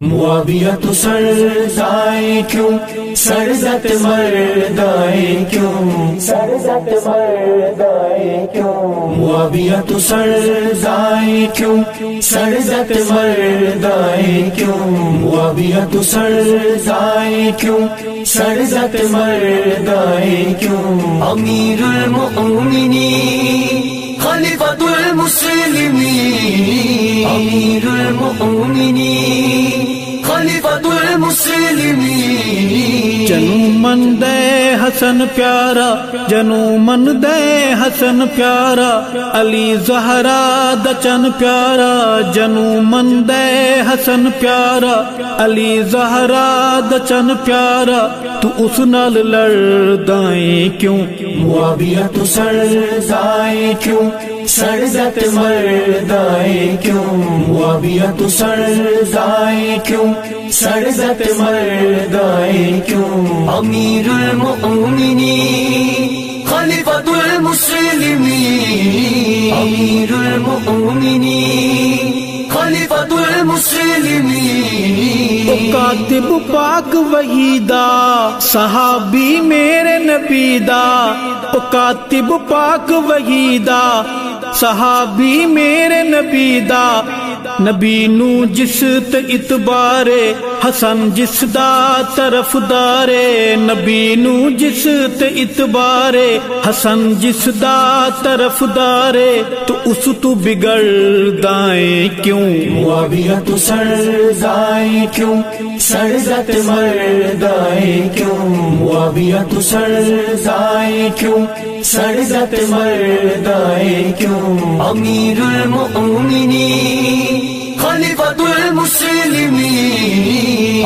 معاویہ تو سرزائے کیوں؟ سرزت مردائے کیوں؟ سرزت مردائے کیوں؟ معاویہ تو کیوں؟ سرزت مردائے کیوں؟ معاویہ تو سرزائے کیوں؟ سرزت مردائے کیوں؟ امیر المؤمنین خلیفۃ المسلمین امیر المؤمنین المسلمین جنو من دے حسن پیارا جنو من دے حسن پیارا علی زہرا دچن پیارا جنو من دے حسن پیارا علی زہرا دچن پیارا تو اس نال لڑدائیں کیوں معاویہ تو سرزائے کیوں سرزت مردائے کیوں؟ معاویہ تو سرزائے کیوں؟ سرزت مردائے کیوں؟ امیر المؤمنین، خلیفۃ المسلمین، امیر المؤمنین، خلیفۃ المسلمین۔ کاتب پاک وحیدہ، صحابی میرے نبی دا او کاتب پاک وحیدہ صحابی میرے نبی دا نبی نو جس تے حسن جس دا طرف دارے، نبی نو جس تے اتبار حسن جس دا طرف دارے، تو اس تو بگڑ دائیں کیوں؟ معاویہ تو سرزائے کیوں؟ سرزت مردائے کیوں؟ معاویہ تو سرزائے کیوں؟ سرزت مردائے کیوں؟ امیر المؤمنین خلیفۃ المسلمین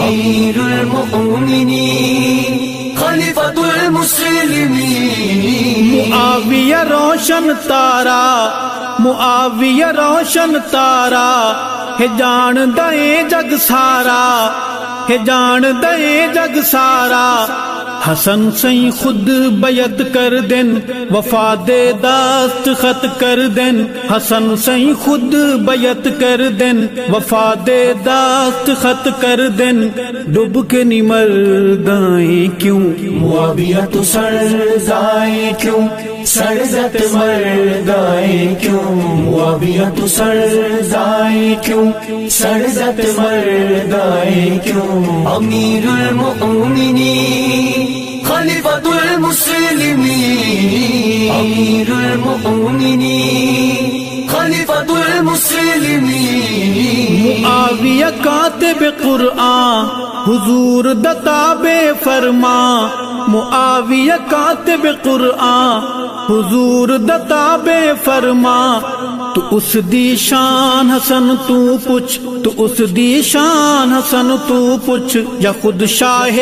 امیر المؤمنین خلیفۃ المسلمین معاویہ روشن تارا معاویہ روشن تارا ہے جان دے جگ سارا ہے جان دے جگ سارا حسن سی خود بیعت کر دین، وفا دے داست خط کر دین۔ حسن سی خود بیعت کر دین، وفا دے داست خط کر دین۔ ڈب کے نمر دائیں کیوں؟ معاویہ تو سرزائے کیوں؟ سرزت مردائے کیوں؟ معاویہ تو سرزائے کیوں؟ سرزت مردائے کیوں؟ امیر المؤمنین خلیفۃ المسلمین امیر المؤمنین خلیفۃ المسلمین معاویہ کاتب قرآن، حضور دتاب فرما معاویہ کاتب قرآن حضور دتا بے فرما تو اس دی شان حسن تو پوچھ تو اس دی شان حسن تو پوچھ یا خود شاہ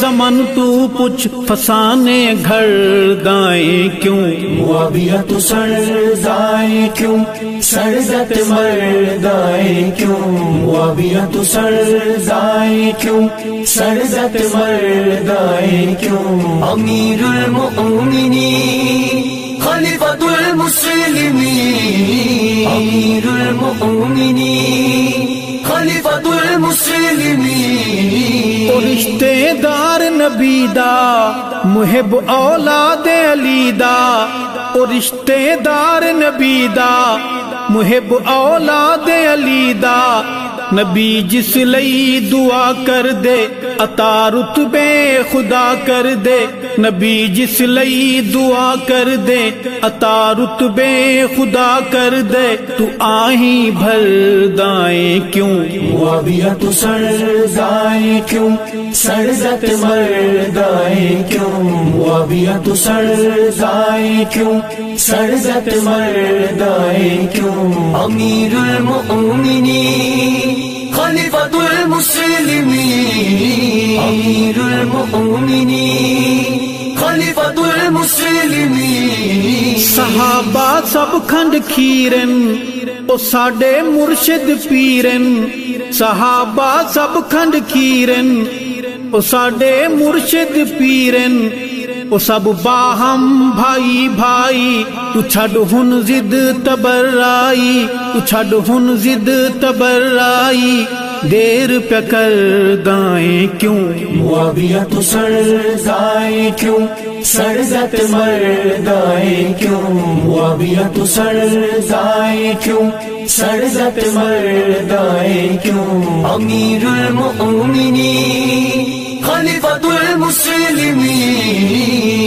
زمن تو پوچھ فسانے گھر دائیں کیوں؟ معاویہ تو سرزائے کیوں؟ سرزت مردائے کیوں؟ معاویہ تو سرزائے کیوں؟ سرزت مردائے کیوں؟ امیر المؤمنین خلیفۃ المسلمین امیر المؤمنین خلیفۃ المسلمین او رشتے دار نبی دا، محب اولاد علی دا۔ او رشتے دار نبی دا محب اولاد علی دا۔ نبی جس لئی دعا کر دے، عطا رتبے خدا کر دے۔ نبی جس لئی دعا کر دے، عطا رتبے خدا کر دے۔ تو آہیں بھر دائیں کیوں؟ معاویہ تو سرزائے کیوں؟ سرزت مردائے کیوں؟ معاویہ تو سرزائے کیوں؟ سرزت مردائے کیوں؟ امیر المؤمنین خلیفۃ المسلمین امیر المؤمنین خلیفۃ المسلمین صحابہ سب کھنڈ کھیرن، او ساڈے مرشد پیرن۔ صحابہ سب کھنڈ کھیرن، او ساڈے مرشد پیرن۔ او سب باہم بھائی بھائی، تو چھڈ ہن زد تبرائی، تو چھڈ ہن زد تبرائی۔ دیر پہ کر دائیں کیوں؟ معاویہ تو سر سردائے کیوں؟ سرزت مردائے کیوں؟ معاویہ تو سر سردائے کیوں؟ سرزت مردائے کیوں؟ امیر المؤمنین۔ خلیفۃ المسلمین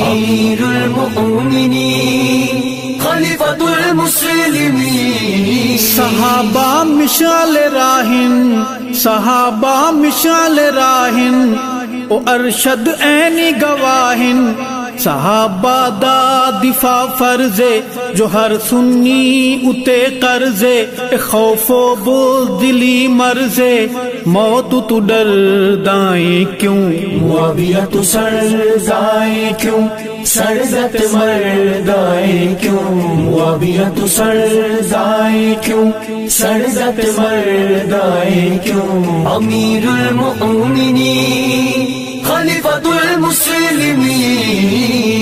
امیر المؤمنین خلیفۃ المسلمین صحابہ مشال راہن، صحابہ مشال راہن، او ارشد عینی گواہن صحابہ دا دفاع فرض جو ہر سنی اتے قرض خوف و بزدلی مرض موت تو ڈر دائیں کیوں؟ معاویہ تو سر سردائے کیوں؟ سرزت مردائے کیوں؟ معاویہ تو سر سردائے کیوں؟ سرزت مردائے کیوں؟ امیر المؤمنین خلیفۃ المسلمین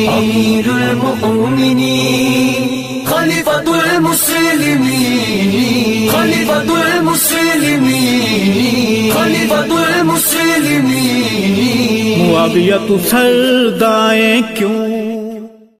امیر المؤمنین خلیفۃ المسلمین خلیفۃ المسلمین خلیفۃ المسلمین معاویہ تو سردائیں کیوں